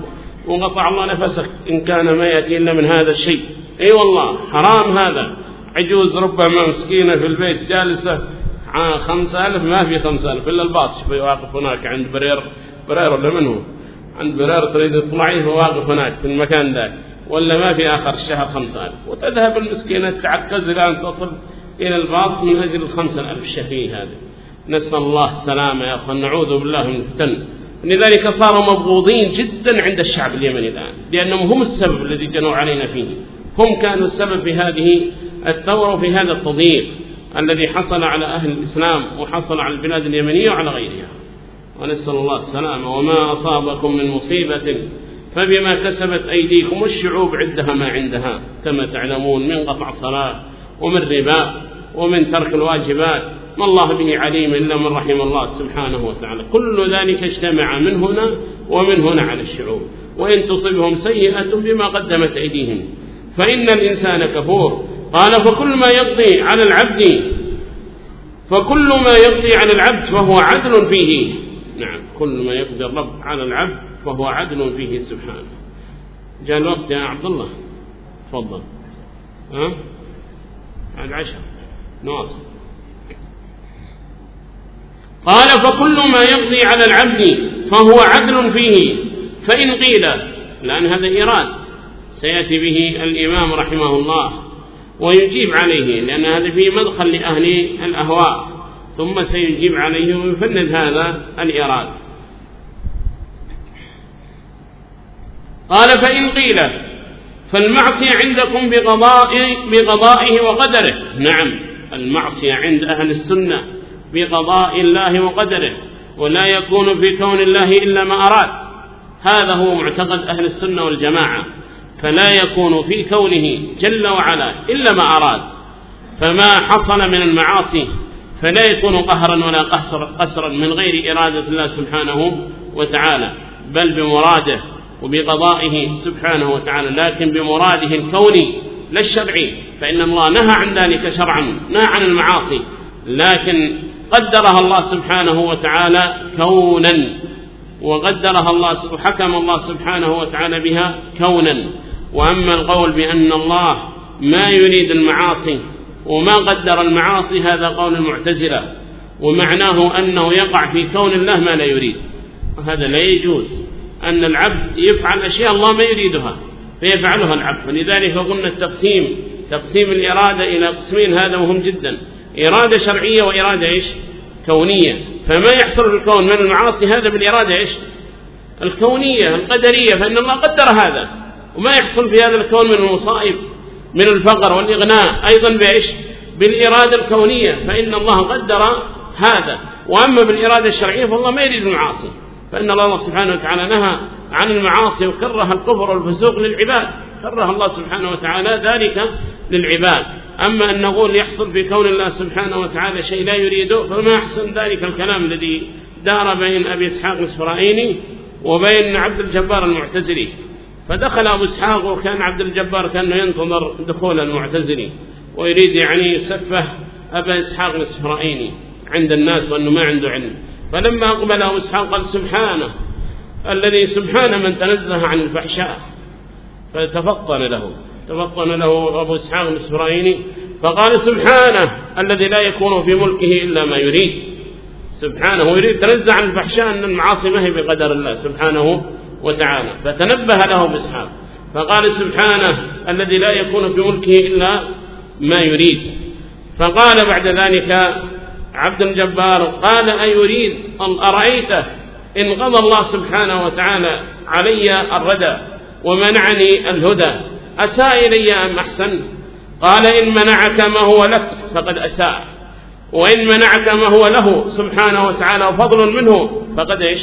Speaker 1: وقطع الله نفسك. إن كان ما يأتي إلا من هذا الشيء. أي أيوة والله حرام هذا. عجوز ربما مسكينة في البيت جالسة. خمسة ألف ما في خمسة ألف إلا الباص. شوفي واقف هناك عند برير. برير ولا منه عند برير تريد تطلعي فواقف هناك في المكان ذاك ولا ما في آخر الشهر خمسة ألف؟ وتذهب المسكينة تعكز إلى أن تصل إلى الباص من أجل الخمسة ألف الشفيه هذا نسأل الله السلامة يا أخوان نعوذ بالله من الفتن. لذلك صاروا مبغوضين جدا عند الشعب اليمني الآن لأنهم هم السبب الذي جنوا علينا فيه. هم كانوا السبب في هذه الثورة وفي هذا التضييق الذي حصل على أهل الإسلام وحصل على البلاد اليمنية وعلى غيرها. ونسأل الله السلامة وما أصابكم من مصيبة فبما كسبت أيديكم والشعوب عندها ما عندها. كما تعلمون من قطع صلاة ومن ربا ومن ترك الواجبات. ما الله به عليم إلا من رحم الله سبحانه وتعالى. كل ذلك اجتمع من هنا ومن هنا على الشعوب. وإن تصبهم سيئة بما قدمت أيديهم. فإن الإنسان كفور. قال فكل ما يقضي على العبد فكل ما يقضي على العبد فهو عدل فيه. نعم. كل ما يقضي الرب على العبد فهو عدل فيه سبحانه. جاء الوقت يا عبد الله. تفضل. ها؟ بعد عشر. نواصل. قال فكل ما يقضي على العبد فهو عدل فيه. فإن قيل لأن هذا إيراد سيأتي به الإمام رحمه الله ويجيب عليه لأن هذا فيه مدخل لأهل الأهواء. ثم سيجيب عليه ويفند هذا الإيراد. قال فإن قيل فالمعصية عندكم بقضاء بقضائه وقدره. نعم المعصية عند أهل السنة بقضاء الله وقدره ولا يكون في كون الله إلا ما أراد. هذا هو معتقد أهل السنة والجماعة. فلا يكون في كونه جل وعلا إلا ما أراد. فما حصل من المعاصي فلا يكون قهرا ولا قسرا من غير إرادة الله سبحانه وتعالى بل بمراده وبقضائه سبحانه وتعالى. لكن بمراده الكوني لا الشرعي فإن الله نهى عن ذلك شرعا نهى عن المعاصي. لكن قدرها الله سبحانه وتعالى كونا وقدرها الله وحكم الله سبحانه وتعالى بها كونا. وأما القول بأن الله ما يريد المعاصي وما قدر المعاصي هذا قول المعتزلة ومعناه أنه يقع في كون الله ما لا يريد. هذا لا يجوز. أن العبد يفعل أشياء الله ما يريدها فيفعلها العبد. فلذلك قلنا التقسيم تقسيم الإرادة إلى قسمين هذا مهم جدا. إرادة شرعية وإرادة إيش؟ كونية. فما يحصل في الكون من المعاصي هذا بالإرادة إيش؟ الكونية القدرية. فإن الله قدر هذا. وما يحصل في هذا الكون من المصائب. من الفقر والإغناء أيضا بإيش بالإرادة الكونية فإن الله قدر هذا. وأما بالإرادة الشرعية فالله ما يريد المعاصي. فإن الله سبحانه وتعالى نهى عن المعاصي وكره الكفر والفسوق للعباد. كره الله سبحانه وتعالى ذلك للعباد. أما أن نقول يحصل في كون الله سبحانه وتعالى شيء لا يريده فما يحسن ذلك الكلام الذي دار بين أبي إسحاق الإسرائيلي وبين عبد الجبار المعتزلي. فدخل أبو إسحاق وكان عبد الجبار كأنه ينتظر دخول المعتزلي ويريد يعني يسفه أبا إسحاق الإسرائيلي عند الناس وأنه ما عنده علم. فلما أقبل أبو إسحاق قال سبحانه الذي سبحانه من تنزه عن الفحشاء. فتفطن له. تفطن له أبو إسحاق الإسرائيلي فقال سبحانه الذي لا يكون في ملكه إلا ما يريد. سبحانه يريد تنزع عن الفحشاء أن المعاصي ما هي بقدر الله. سبحانه وتعالى. فتنبه له أبو إسحاق فقال سبحانه الذي لا يكون في ملكه إلا ما يريد. فقال بعد ذلك عبد الجبار قال أيريد أرأيته إن قضى الله سبحانه وتعالى علي الردى ومنعني الهدى. أساء إلي أم أحسن؟ قال إن منعك ما هو لك فقد أساء. وإن منعك ما هو له سبحانه وتعالى فضل منه فقد إيش؟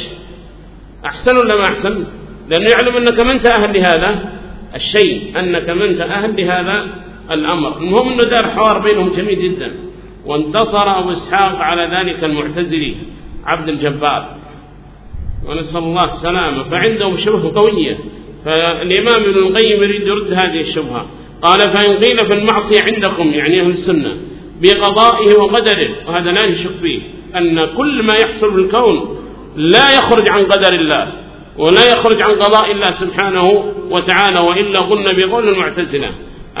Speaker 1: أحسن ولا ما أحسن؟ لأنه يعلم أنك من أنت أهل لهذا الشيء أنك من أنت أهل لهذا الأمر. المهم أنه دار حوار بينهم جميل جدا. وانتصر أبو إسحاق على ذلك المعتزلي عبد الجبار. ونسأل الله السلامة. فعندهم شبهة قوية. فالإمام ابن القيم يريد يرد هذه الشبهة. قال فإن قيل في المعصية عندكم يعني أهل السنة بقضائه وقدره وهذا لا يشك فيه. أن كل ما يحصل في الكون لا يخرج عن قدر الله ولا يخرج عن قضاء الله سبحانه وتعالى وإلا قلنا بقول المعتزلة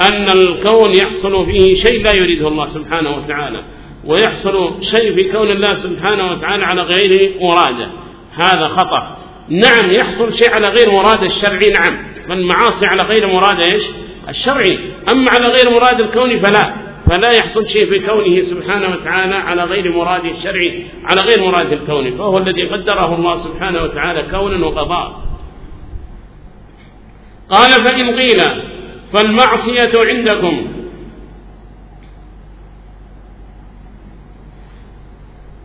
Speaker 1: أن الكون يحصل فيه شيء لا يريده الله سبحانه وتعالى ويحصل شيء في كون الله سبحانه وتعالى على غير مراده. هذا خطأ. نعم يحصل شيء على غير مراد الشرعي نعم. فالمعاصي على غير مراد إيش؟ الشرعي. أما على غير مراد الكون فلا. فلا يحصل شيء في كونه سبحانه وتعالى على غير مراد الشرعي على غير مراد الكون فهو الذي قدره الله سبحانه وتعالى كونا وقضاء. قال فإن قيل فالمعصية عندكم.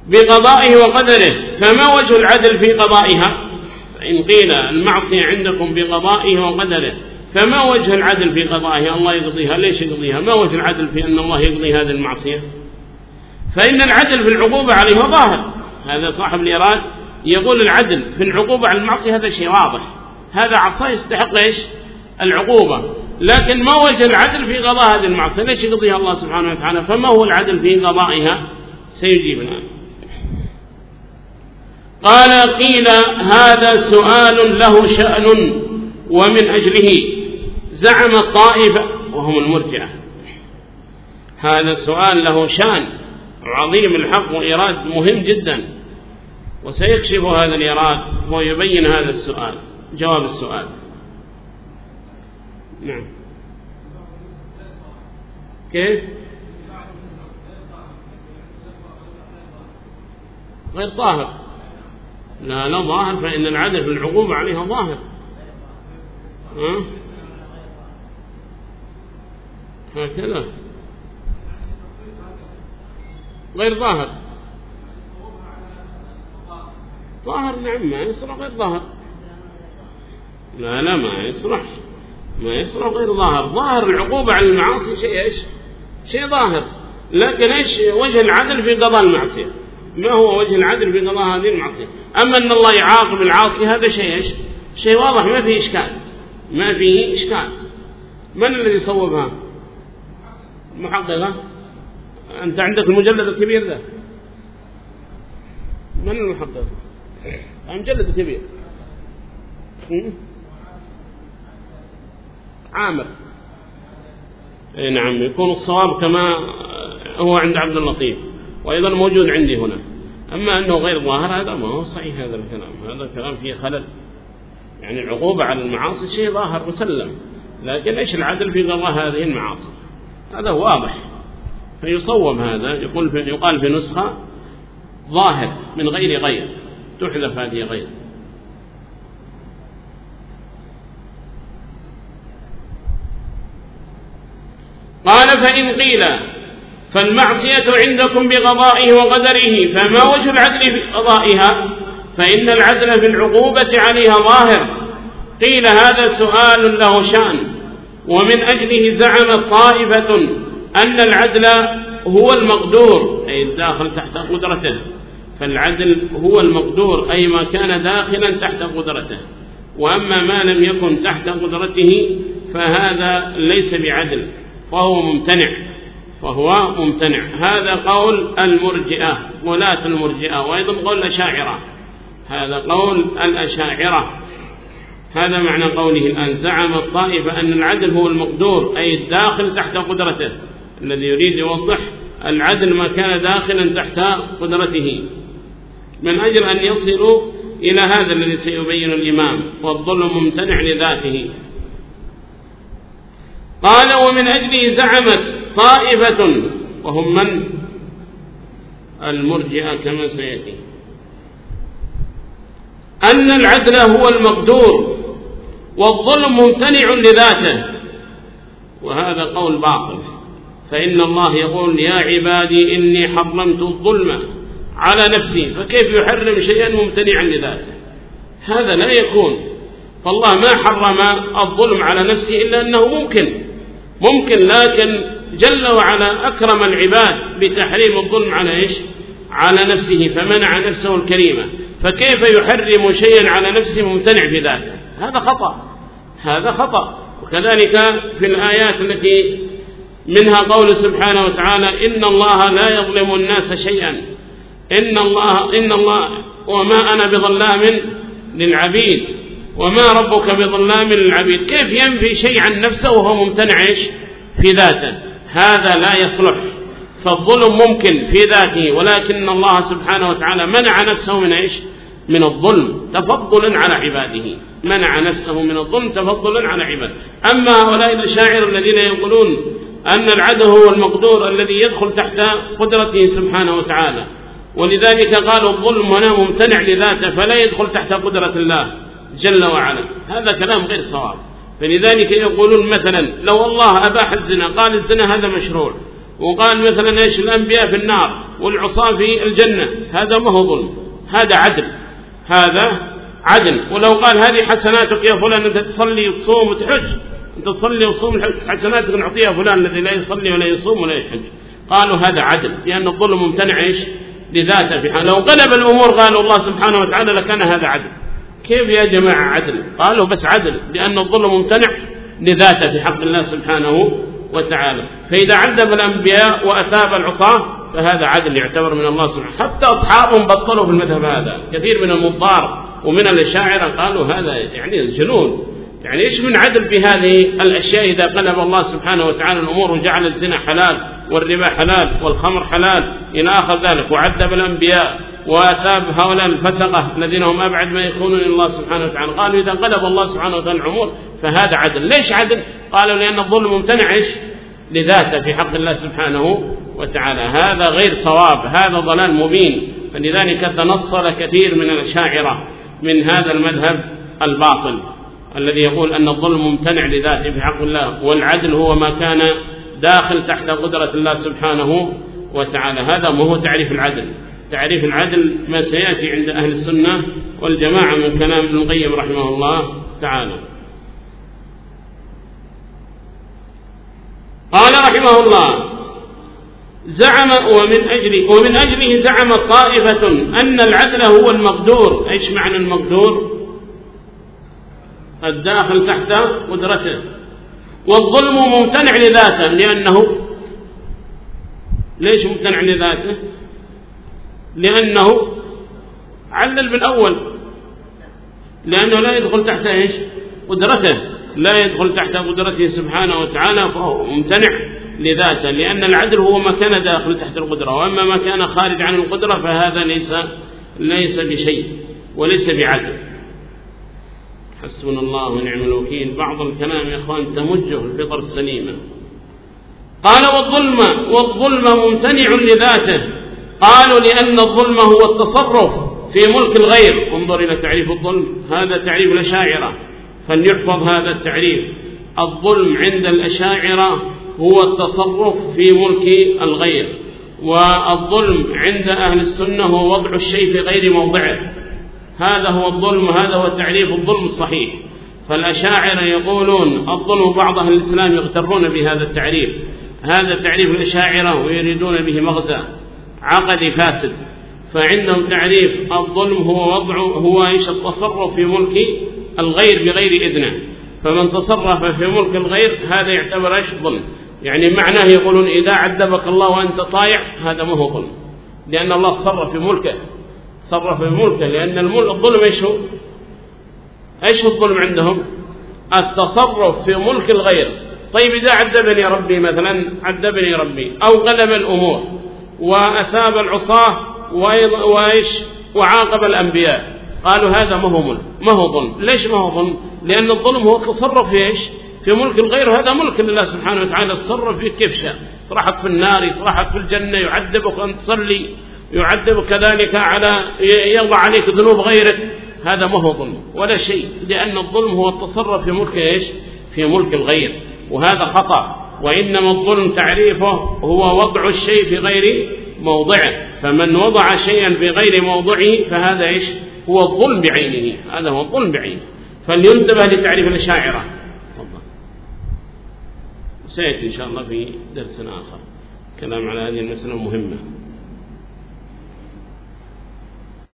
Speaker 1: بقضائه وقدره فما وجه العدل في قضائها؟ فإن قيل المعصية عندكم بقضائه وقدره. فما وجه العدل في قضائها؟ الله يقضيها. ليش يقضيها؟ ما وجه العدل في أن الله يقضي هذه المعصية؟ فإن العدل في العقوبة عليها ظاهر. هذا صاحب الإيراد يقول العدل في العقوبة على المعصية هذا شيء واضح. هذا عصا يستحق إيش؟ العقوبة. لكن ما وجه العدل في قضاء هذه المعصية؟ ليش يقضيها الله سبحانه وتعالى؟ فما هو العدل في قضائها؟ سيجيب الآن قال قيل هذا سؤال له شأن ومن أجله. زعم الطائفة وهم المرجعة هذا سؤال له شان. عظيم الحق وإيراد مهم جدا. وسيكشف هذا الإيراد ويبين هذا السؤال. جواب السؤال. نعم. كيف؟ غير طاهر. لا لا ظاهر فإن العدل في العقوبة عليها ظاهر. ها؟ هكذا. غير ظاهر. ظاهر نعم ما يصرح غير ظاهر. لا لا ما يصرح. ما يصرح غير ظاهر. ظاهر العقوبة على المعاصي شيء إيش؟ شيء ظاهر. لكن إيش؟ وجه العدل في قضاء المعصية. ما هو وجه العدل في قضاء هذه المعصية؟ أما أن الله يعاقب العاصي هذا شيء إيش؟ شيء واضح ما فيه إشكال. ما فيه إشكال. من الذي صوبها؟ المحققة أنت عندك المجلد الكبير ذا من المحقق المجلد الكبير. عامر. اي نعم يكون الصواب كما هو عند عبد اللطيف وأيضا موجود عندي هنا. أما أنه غير ظاهر هذا ما هو صحيح هذا الكلام. هذا الكلام فيه خلل. يعني العقوبة على المعاصي شيء ظاهر مسلم لكن إيش العدل في قضاء هذه المعاصي؟ هذا واضح. فيصوم هذا يقول في يقال في نسخة ظاهر من غير غير تحذف هذه غير. قال فإن قيل فالمعصية عندكم بقضائه وقدره فما وجه العدل في قضائها فإن العدل في العقوبة عليها ظاهر. قيل هذا سؤال له شأن. ومن أجله زعمت طائفة أن العدل هو المقدور. أي الداخل تحت قدرته. فالعدل هو المقدور أي ما كان داخلا تحت قدرته. وأما ما لم يكن تحت قدرته فهذا ليس بعدل فهو ممتنع وهو ممتنع. هذا قول المرجئة ولاة المرجئة وأيضا قول الأشاعرة. هذا قول الأشاعرة. هذا معنى قوله الآن زعم الطائفة أن العدل هو المقدور أي الداخل تحت قدرته. الذي يريد يوضح العدل ما كان داخلا تحت قدرته. من أجل أن يصلوا إلى هذا الذي سيبين الإمام والظلم ممتنع لذاته. قال ومن أجله زعمت طائفة وهم من؟ المرجئة كما سيأتي. أن العدل هو المقدور والظلم ممتنع لذاته. وهذا قول باطل. فإن الله يقول يا عبادي إني حرمت الظلم على نفسي. فكيف يحرم شيئا ممتنعا لذاته؟ هذا لا يكون. فالله ما حرم الظلم على نفسه إلا أنه ممكن. ممكن لكن جل وعلا أكرم العباد بتحريم الظلم على إيش؟ على نفسه فمنع نفسه الكريمة. فكيف يحرم شيئا على نفسه ممتنع في ذاته هذا خطأ هذا خطأ. وكذلك في الآيات التي منها قول سبحانه وتعالى إن الله لا يظلم الناس شيئا. إن الله, إن الله وما أنا بظلام للعبيد وما ربك بظلام للعبيد. كيف ينفي شيء عن نفسه وهو ممتنع في ذاته. هذا لا يصلح. فالظلم ممكن في ذاته ولكن الله سبحانه وتعالى منع نفسه من إيش؟ من الظلم. تفضلا على عباده. منع نفسه من الظلم تفضلا على عباده. أما هؤلاء الأشاعر الذين يقولون أن العدل هو المقدور الذي يدخل تحت قدرته سبحانه وتعالى. ولذلك قالوا الظلم هنا ممتنع لذاته فلا يدخل تحت قدرة الله جل وعلا. هذا كلام غير صواب. فلذلك يقولون مثلا لو الله أباح الزنا قال الزنا هذا مشروع. وقال مثلا إيش؟ الأنبياء في النار والعصاة في الجنة. هذا ما هو ظلم. هذا عدل. هذا عدل. ولو قال هذه حسناتك يا فلان أنت تصلي وتصوم وتحج. أنت تصلي وتصوم حسناتك نعطيها فلان الذي لا يصلي ولا يصوم ولا يحج. قالوا هذا عدل. لأن الظلم ممتنع إيش؟ لذاته في حال لو قلب الأمور قالوا الله سبحانه وتعالى لكان هذا عدل. كيف يا جماعة عدل؟ قالوا بس عدل. لأن الظلم ممتنع لذاته في حق الله سبحانه وتعالى. فإذا عذب الأنبياء وأثاب العصاة فهذا عدل يعتبر من الله سبحانه. حتى أصحابهم بطلوا في المذهب هذا. كثير من المضار ومن الأشاعرة قالوا هذا يعني جنون يعني إيش من عدل في هذه الأشياء إذا قلب الله سبحانه وتعالى الأمور وجعل الزنا حلال والربا حلال والخمر حلال؟ إلى آخر ذلك. وعذب الأنبياء وأتاب هؤلاء الفسقة الذين هم أبعد ما يكونون إلى الله سبحانه وتعالى. قالوا إذا قلب الله سبحانه وتعالى الأمور فهذا عدل. ليش عدل؟ قالوا لأن الظلم ممتنع. لذاته في حق الله سبحانه وتعالى. هذا غير صواب. هذا ضلال مبين. فلذلك تنصل كثير من الأشاعرة. من هذا المذهب الباطل الذي يقول أن الظلم ممتنع لذاته في حق الله والعدل هو ما كان داخل تحت قدرة الله سبحانه وتعالى. هذا ما هو تعريف العدل. تعريف العدل ما سيأتي عند أهل السنة والجماعة من كلام ابن القيم رحمه الله تعالى. قال رحمه الله زعم ومن أجله ومن أجله زعمت طائفة أن العدل هو المقدور. إيش معنى المقدور؟ الداخل تحت قدرته. والظلم ممتنع لذاته لأنه ليش ممتنع لذاته؟ لأنه علل بالأول. لأنه لا يدخل تحت إيش؟ قدرته. لا يدخل تحت قدرته سبحانه وتعالى فهو ممتنع. لذاته لأن العدل هو ما كان داخل تحت القدرة وأما ما كان خارج عن القدرة فهذا ليس ليس بشيء وليس بعدل. حسبنا الله ونعم الوكيل. بعض الكلام يا أخوان تمجه الفطر السليمة قال والظلم والظلم ممتنع لذاته. قالوا لأن الظلم هو التصرف في ملك الغير. انظر إلى تعريف الظلم. هذا تعريف الأشاعرة. فليحفظ هذا التعريف. الظلم عند الأشاعرة هو التصرف في ملك الغير. والظلم عند أهل السنة هو وضع الشيء في غير موضعه. هذا هو الظلم وهذا هو تعريف الظلم الصحيح. فالأشاعرة يقولون الظلم بعض أهل الإسلام يغترون بهذا التعريف. هذا تعريف الأشاعرة ويريدون به مغزى عقدي فاسد. فعندهم تعريف الظلم هو وضع هو إيش؟ التصرف في ملك الغير بغير إذنه. فمن تصرف في ملك الغير هذا يعتبر إيش؟ ظلم. يعني معناه يقولون إذا عذبك الله وأنت طايع هذا ما هو ظلم. لأن الله تصرف في ملكه تصرف في ملكه لأن الظلم إيش هو؟ إيش الظلم عندهم؟ التصرف في ملك الغير. طيب إذا عذبني ربي مثلا عذبني ربي أو غلب الأمور وأثاب العصاة وإيش؟ وعاقب الأنبياء. قالوا هذا ما هو ملك ما هو ظلم. ليش ما هو ظلم؟ لأن الظلم هو تصرف في إيش؟ في ملك الغير وهذا ملك لله سبحانه وتعالى. تصرف فيه كيف شاء. يطرحك في النار يطرحك في الجنة يعذبك أن تصلي يعذبك كذلك على يضع عليك ذنوب غيرك. هذا ما هو ظلم ولا شيء لأن الظلم هو التصرف في ملك إيش؟ في ملك الغير. وهذا خطأ وإنما الظلم تعريفه هو وضع الشيء في غير موضعه. فمن وضع شيئا في غير موضعه فهذا إيش؟ هو الظلم بعينه. هذا هو الظلم بعينه. فلينتبه لتعريف الأشاعرة. سيأتي إن شاء الله في درس آخر. كلام على هذه المسألة مهمة.